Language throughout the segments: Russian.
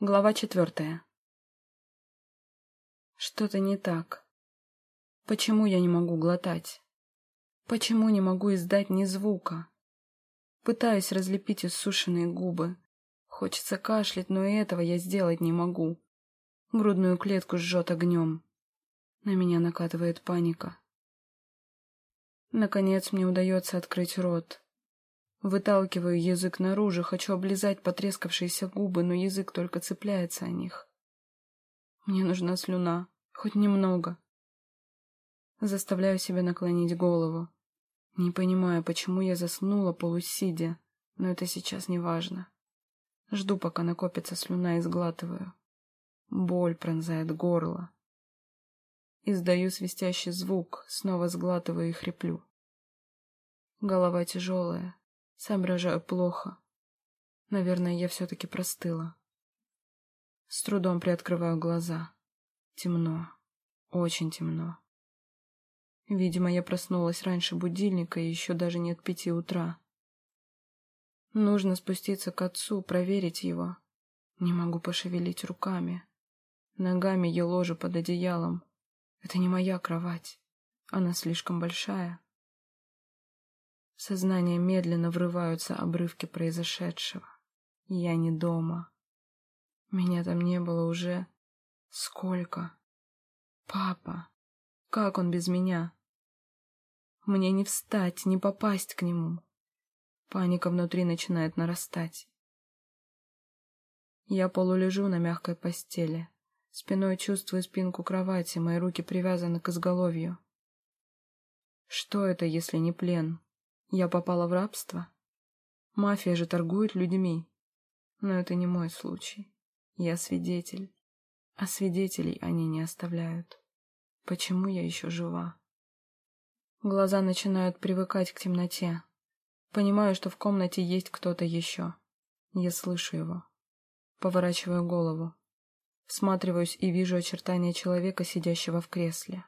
Глава четвертая. Что-то не так. Почему я не могу глотать? Почему не могу издать ни звука? Пытаюсь разлепить иссушенные губы. Хочется кашлять, но и этого я сделать не могу. Грудную клетку жжет огнем. На меня накатывает паника. Наконец мне удается открыть рот. Выталкиваю язык наружу, хочу облизать потрескавшиеся губы, но язык только цепляется о них. Мне нужна слюна, хоть немного. Заставляю себя наклонить голову. Не понимаю, почему я заснула полусидя, но это сейчас не важно. Жду, пока накопится слюна и сглатываю. Боль пронзает горло. Издаю свистящий звук, снова сглатываю и хриплю. Голова тяжелая, Соображаю плохо. Наверное, я все-таки простыла. С трудом приоткрываю глаза. Темно. Очень темно. Видимо, я проснулась раньше будильника, и еще даже нет пяти утра. Нужно спуститься к отцу, проверить его. Не могу пошевелить руками. Ногами я ложу под одеялом. Это не моя кровать. Она слишком большая. В сознание медленно врываются обрывки произошедшего. Я не дома. Меня там не было уже... Сколько? Папа. Как он без меня? Мне не встать, не попасть к нему. Паника внутри начинает нарастать. Я полулежу на мягкой постели. Спиной чувствую спинку кровати, мои руки привязаны к изголовью. Что это, если не плен? Я попала в рабство? Мафия же торгует людьми. Но это не мой случай. Я свидетель. А свидетелей они не оставляют. Почему я еще жива? Глаза начинают привыкать к темноте. Понимаю, что в комнате есть кто-то еще. Я слышу его. Поворачиваю голову. Всматриваюсь и вижу очертания человека, сидящего в кресле.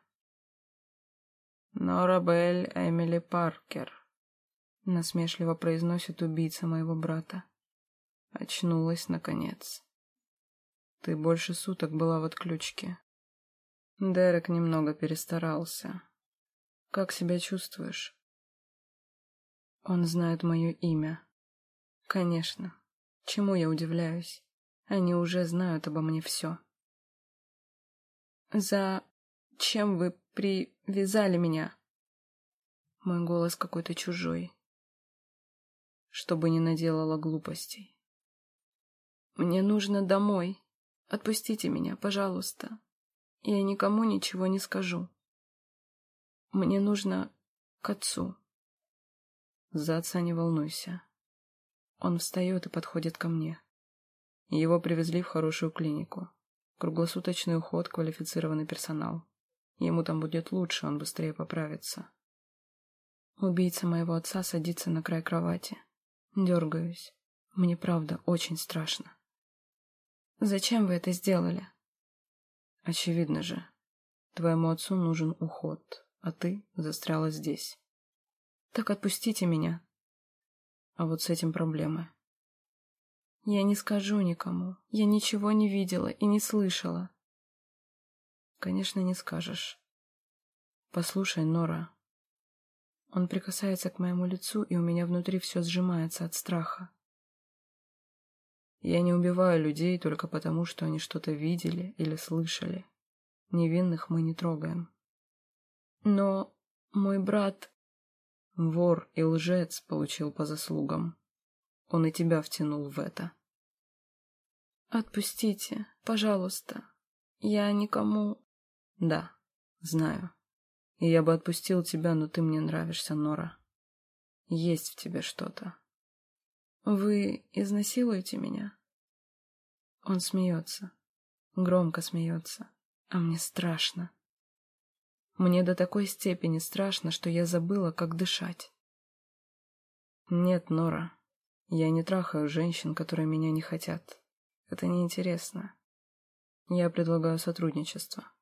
Нора Белль Эмили Паркер, насмешливо произносит убийца моего брата. Очнулась, наконец. Ты больше суток была в отключке. Дерек немного перестарался. Как себя чувствуешь? Он знает мое имя. Конечно. Чему я удивляюсь? Они уже знают обо мне все. За чем вы привязали меня? Мой голос какой-то чужой чтобы не наделала глупостей. Мне нужно домой. Отпустите меня, пожалуйста. Я никому ничего не скажу. Мне нужно к отцу. За отца не волнуйся. Он встает и подходит ко мне. Его привезли в хорошую клинику. Круглосуточный уход, квалифицированный персонал. Ему там будет лучше, он быстрее поправится. Убийца моего отца садится на край кровати. Дергаюсь. Мне правда очень страшно. Зачем вы это сделали? Очевидно же. Твоему отцу нужен уход, а ты застряла здесь. Так отпустите меня. А вот с этим проблемы. Я не скажу никому. Я ничего не видела и не слышала. Конечно, не скажешь. Послушай, Нора, он прикасается к моему лицу, и у меня внутри все сжимается от страха. Я не убиваю людей только потому, что они что-то видели или слышали. Невинных мы не трогаем. Но мой брат... Вор и лжец получил по заслугам. Он и тебя втянул в это. Отпустите, пожалуйста. Я никому... Да, знаю. И я бы отпустил тебя, но ты мне нравишься, Нора. Есть в тебе что-то. Вы изнасилуете меня? Он смеется. Громко смеется. А мне страшно. Мне до такой степени страшно, что я забыла, как дышать. Нет, Нора. Я не трахаю женщин, которые меня не хотят. Это неинтересно. Я предлагаю сотрудничество.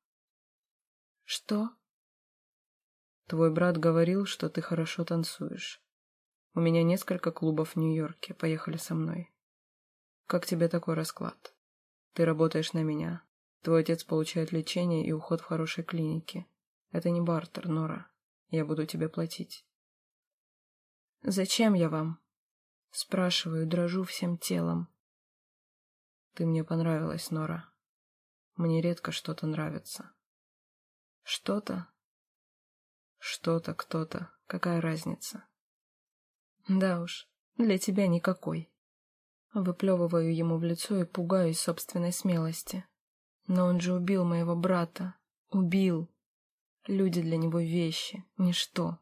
Что? Твой брат говорил, что ты хорошо танцуешь. У меня несколько клубов в Нью-Йорке. Поехали со мной. Как тебе такой расклад? Ты работаешь на меня. Твой отец получает лечение и уход в хорошей клинике. Это не бартер, Нора. Я буду тебе платить. Зачем я вам? Спрашиваю, дрожу всем телом. Ты мне понравилась, Нора. Мне редко что-то нравится. Что-то? Что-то, кто-то. Какая разница? Да уж, для тебя никакой. Выплевываю ему в лицо и пугаюсь собственной смелости. Но он же убил моего брата. Убил. Люди для него вещи, ничто.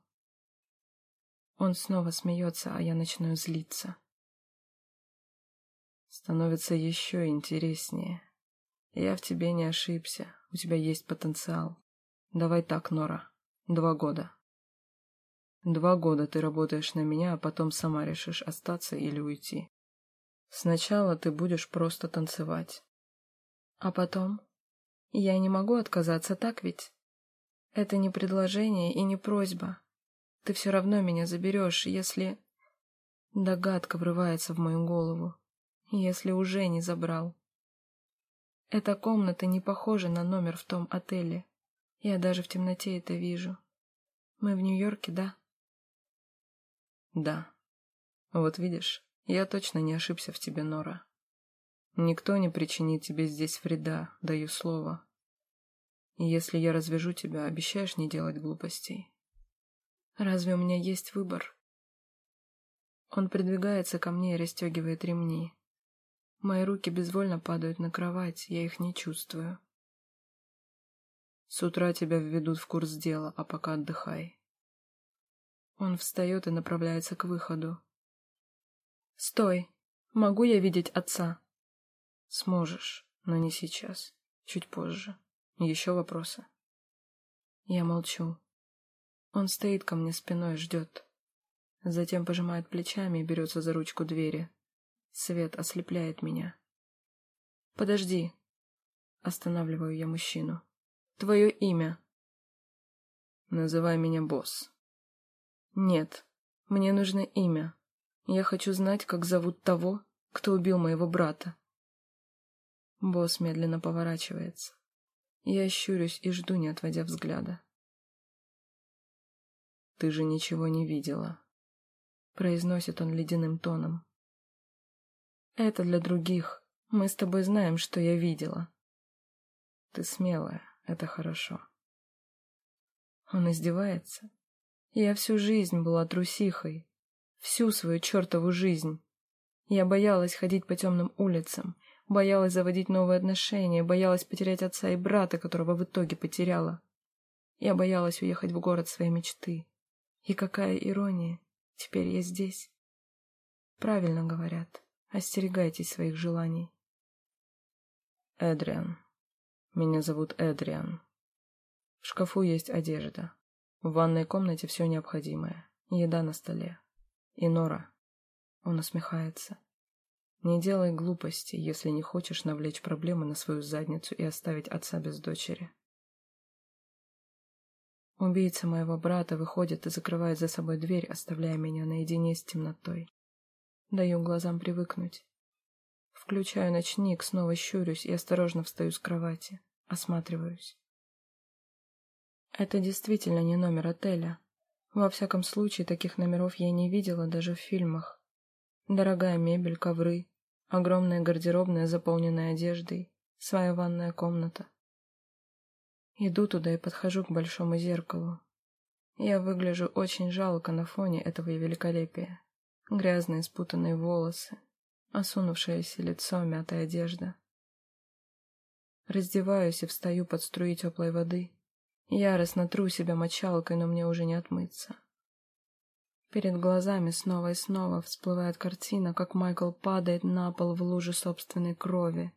Он снова смеется, а я начинаю злиться. Становится еще интереснее. Я в тебе не ошибся. У тебя есть потенциал. Давай так, Нора. Два года. Два года ты работаешь на меня, а потом сама решишь остаться или уйти. Сначала ты будешь просто танцевать. А потом? Я не могу отказаться, так ведь? Это не предложение и не просьба. Ты все равно меня заберешь, если... Догадка врывается в мою голову. Если уже не забрал. Эта комната не похожа на номер в том отеле. Я даже в темноте это вижу. Мы в Нью-Йорке, да? Да. Вот видишь, я точно не ошибся в тебе, Нора. Никто не причинит тебе здесь вреда, даю слово. И если я развяжу тебя, обещаешь не делать глупостей? Разве у меня есть выбор? Он придвигается ко мне и расстегивает ремни. Мои руки безвольно падают на кровать, я их не чувствую. С утра тебя введут в курс дела, а пока отдыхай. Он встает и направляется к выходу. «Стой! Могу я видеть отца?» «Сможешь, но не сейчас. Чуть позже. Еще вопросы?» Я молчу. Он стоит ко мне спиной, ждет. Затем пожимает плечами и берется за ручку двери. Свет ослепляет меня. «Подожди!» Останавливаю я мужчину. «Твое имя?» «Называй меня босс». «Нет, мне нужно имя. Я хочу знать, как зовут того, кто убил моего брата». Босс медленно поворачивается. Я щурюсь и жду, не отводя взгляда. «Ты же ничего не видела», — произносит он ледяным тоном. Это для других. Мы с тобой знаем, что я видела. Ты смелая, это хорошо. Он издевается. Я всю жизнь была трусихой. Всю свою чертову жизнь. Я боялась ходить по темным улицам, боялась заводить новые отношения, боялась потерять отца и брата, которого в итоге потеряла. Я боялась уехать в город своей мечты. И какая ирония, теперь я здесь. Правильно говорят. Остерегайтесь своих желаний. Эдриан. Меня зовут Эдриан. В шкафу есть одежда. В ванной комнате все необходимое. Еда на столе. И Нора. Он усмехается. Не делай глупости, если не хочешь навлечь проблемы на свою задницу и оставить отца без дочери. Убийца моего брата выходит и закрывает за собой дверь, оставляя меня наедине с темнотой. Даю глазам привыкнуть. Включаю ночник, снова щурюсь и осторожно встаю с кровати. Осматриваюсь. Это действительно не номер отеля. Во всяком случае, таких номеров я не видела даже в фильмах. Дорогая мебель, ковры, огромная гардеробная, заполненная одеждой, своя ванная комната. Иду туда и подхожу к большому зеркалу. Я выгляжу очень жалко на фоне этого великолепия грязные спутанные волосы, осунувшееся лицо, мятая одежда. Раздеваюсь и встаю под струи теплой воды. Яростно тру себя мочалкой, но мне уже не отмыться. Перед глазами снова и снова всплывает картина, как Майкл падает на пол в луже собственной крови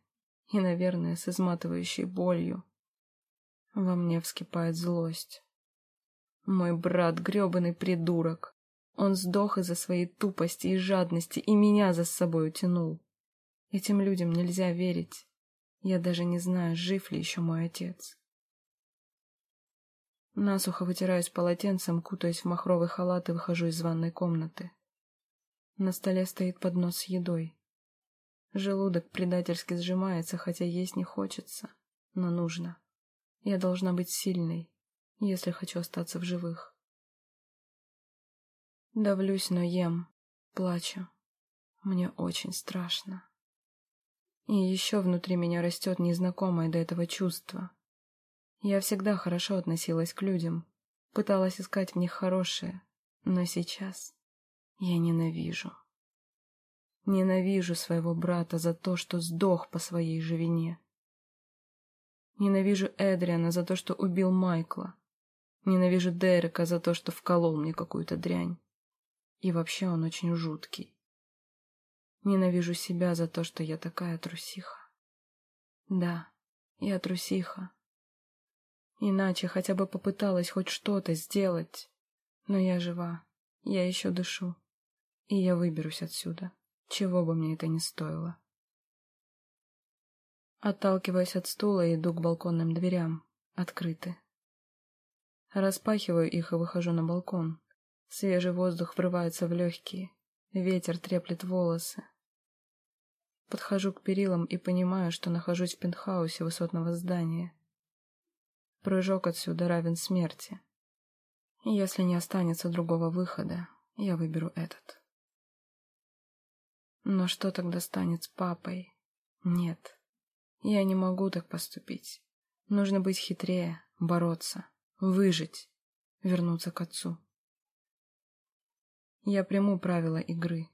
и, наверное, с изматывающей болью. Во мне вскипает злость. Мой брат — гребаный придурок. Он сдох из-за своей тупости и жадности и меня за собой утянул. Этим людям нельзя верить. Я даже не знаю, жив ли еще мой отец. Насухо вытираюсь полотенцем, кутаясь в махровый халат и выхожу из ванной комнаты. На столе стоит поднос с едой. Желудок предательски сжимается, хотя есть не хочется, но нужно. Я должна быть сильной, если хочу остаться в живых. Давлюсь, но ем, плачу. Мне очень страшно. И еще внутри меня растет незнакомое до этого чувство. Я всегда хорошо относилась к людям, пыталась искать в них хорошее, но сейчас я ненавижу. Ненавижу своего брата за то, что сдох по своей же вине. Ненавижу Эдриана за то, что убил Майкла. Ненавижу Дерека за то, что вколол мне какую-то дрянь. И вообще он очень жуткий. Ненавижу себя за то, что я такая трусиха. Да, я трусиха. Иначе хотя бы попыталась хоть что-то сделать. Но я жива, я еще дышу. И я выберусь отсюда, чего бы мне это ни стоило. Отталкиваясь от стула, иду к балконным дверям. Открыты. Распахиваю их и выхожу на балкон. Свежий воздух врывается в легкие. Ветер треплет волосы. Подхожу к перилам и понимаю, что нахожусь в пентхаусе высотного здания. Прыжок отсюда равен смерти. Если не останется другого выхода, я выберу этот. Но что тогда станет с папой? Нет, я не могу так поступить. Нужно быть хитрее, бороться, выжить, вернуться к отцу. Я приму правила игры.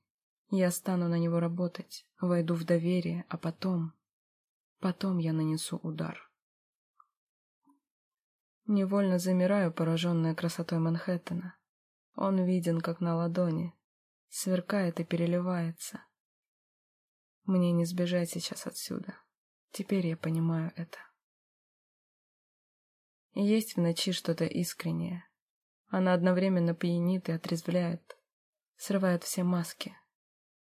Я стану на него работать, войду в доверие, а потом... Потом я нанесу удар. Невольно замираю, пораженная красотой Манхэттена. Он виден, как на ладони, сверкает и переливается. Мне не сбежать сейчас отсюда. Теперь я понимаю это. Есть в ночи что-то искреннее. Она одновременно пьянит и отрезвляет срывает все маски.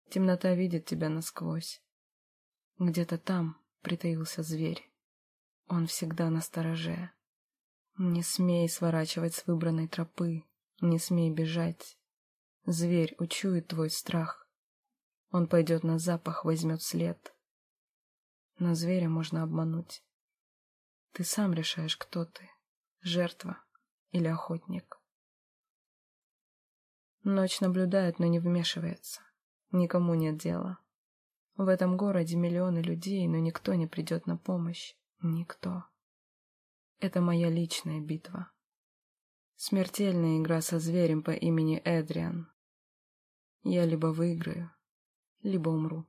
Темнота видит тебя насквозь. Где-то там притаился зверь. Он всегда на стороже. Не смей сворачивать с выбранной тропы, не смей бежать. Зверь учует твой страх. Он пойдет на запах, возьмет след. Но зверя можно обмануть. Ты сам решаешь, кто ты, жертва или охотник. Ночь наблюдает, но не вмешивается. Никому нет дела. В этом городе миллионы людей, но никто не придет на помощь. Никто. Это моя личная битва. Смертельная игра со зверем по имени Эдриан. Я либо выиграю, либо умру.